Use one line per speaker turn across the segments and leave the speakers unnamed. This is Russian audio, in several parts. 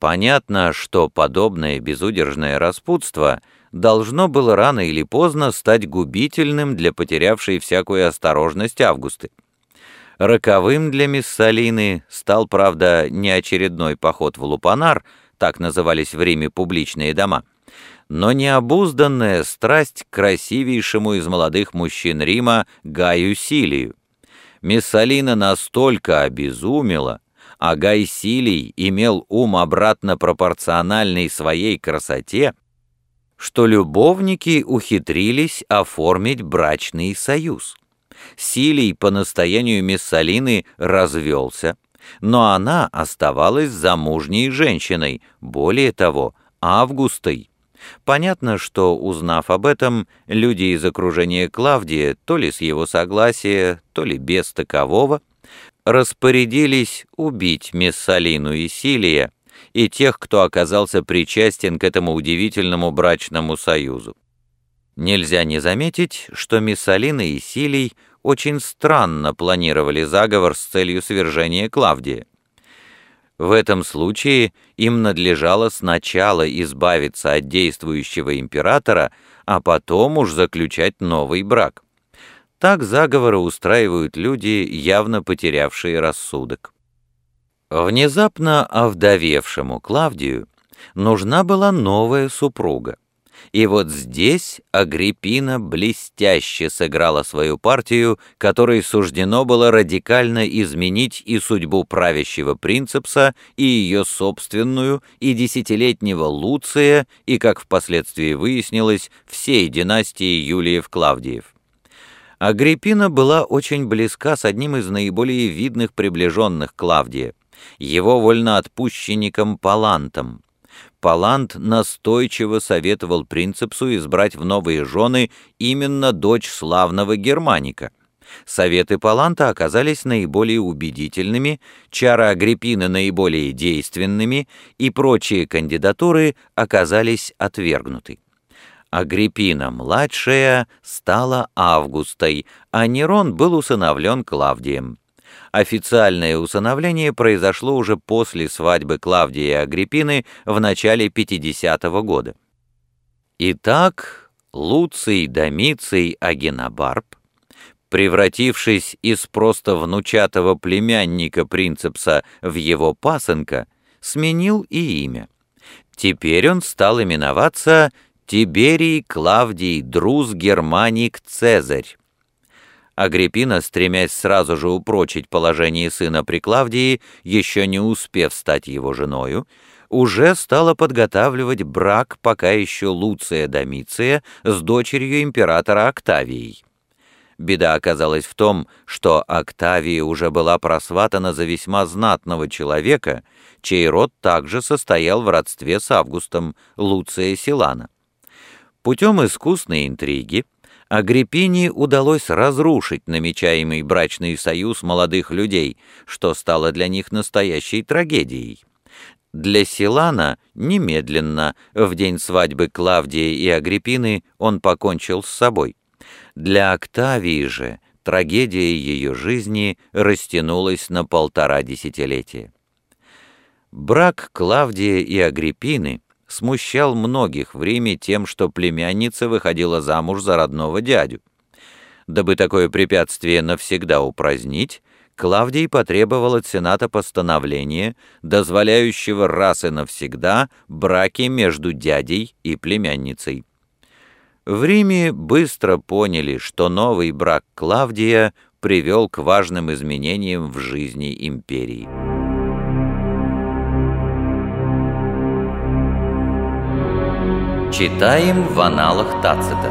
Понятно, что подобное безудержное распутство должно было рано или поздно стать губительным для потерявшей всякую осторожность Августы. Роковым для мисс Салины стал, правда, не очередной поход в Лупанар, так назывались в Риме публичные дома, но необузданная страсть к красивейшему из молодых мужчин Рима Гаю Силию. Миссалина настолько обезумела, а Гай Силий имел ум обратно пропорциональный своей красоте, что любовники ухитрились оформить брачный союз. Силий по настоянию Миссалины развелся, но она оставалась замужней женщиной, более того, Августой. Понятно, что, узнав об этом, люди из окружения Клавдия, то ли с его согласия, то ли без такового, распорядились убить Мессалину и Силия и тех, кто оказался причастен к этому удивительному брачному союзу. Нельзя не заметить, что Мессалина и Силий очень странно планировали заговор с целью свержения Клавдия. В этом случае им надлежало сначала избавиться от действующего императора, а потом уж заключать новый брак. Так заговоры устраивают люди, явно потерявшие рассудок. Внезапно овдовевшему Клавдию нужна была новая супруга. И вот здесь Агриппина блестяще сыграла свою партию, которой суждено было радикально изменить и судьбу правящего принцепса, и ее собственную, и десятилетнего Луция, и, как впоследствии выяснилось, всей династии Юлиев-Клавдиев. Агриппина была очень близка с одним из наиболее видных приближенных Клавдия, его вольноотпущенником Палантом. Палант настойчиво советовал принцепсу избрать в новые жены именно дочь славного германика. Советы Паланта оказались наиболее убедительными, чары Агриппины наиболее действенными, и прочие кандидатуры оказались отвергнуты. Агриппина-младшая стала Августой, а Нерон был усыновлен Клавдием. Официальное усыновление произошло уже после свадьбы Клавдии и Агриппины в начале 50-го года. Итак, Луций Домиций Агенобарб, превратившись из просто внучатого племянника принцепса в его пасынка, сменил и имя. Теперь он стал именоваться Тиберий Клавдий Друз Германик Цезарь. Агриппина, стремясь сразу же упрочить положение сына при Клавдии, еще не успев стать его женою, уже стала подготавливать брак пока еще Луция Домиция с дочерью императора Октавией. Беда оказалась в том, что Октавия уже была просватана за весьма знатного человека, чей род также состоял в родстве с Августом, Луция Силана. Путем искусной интриги Агриппине удалось разрушить намечаемый брачный союз молодых людей, что стало для них настоящей трагедией. Для Силана немедленно, в день свадьбы Клавдии и Агриппины, он покончил с собой. Для Октавии же трагедия ее жизни растянулась на полтора десятилетия. Брак Клавдия и Агриппины смущал многих в Риме тем, что племянница выходила замуж за родного дядю. Дабы такое препятствие навсегда упразднить, Клавдий потребовал от Сената постановления, дозволяющего раз и навсегда браки между дядей и племянницей. В Риме быстро поняли, что новый брак Клавдия привел к важным изменениям в жизни империи. Читаем в аналах Тацита.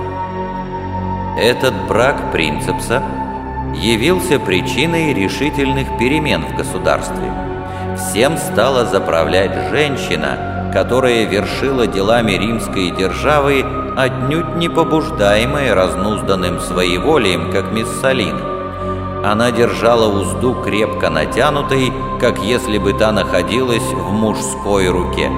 Этот брак принцепса явился причиной решительных перемен в государстве. Всем стала заправлять женщина, которая вершила делами римской державы, отнюдь не побуждаемая разнузданным своеволием, как Миссалина. Она держала узду крепко натянутой, как если бы та находилась в мужской руке.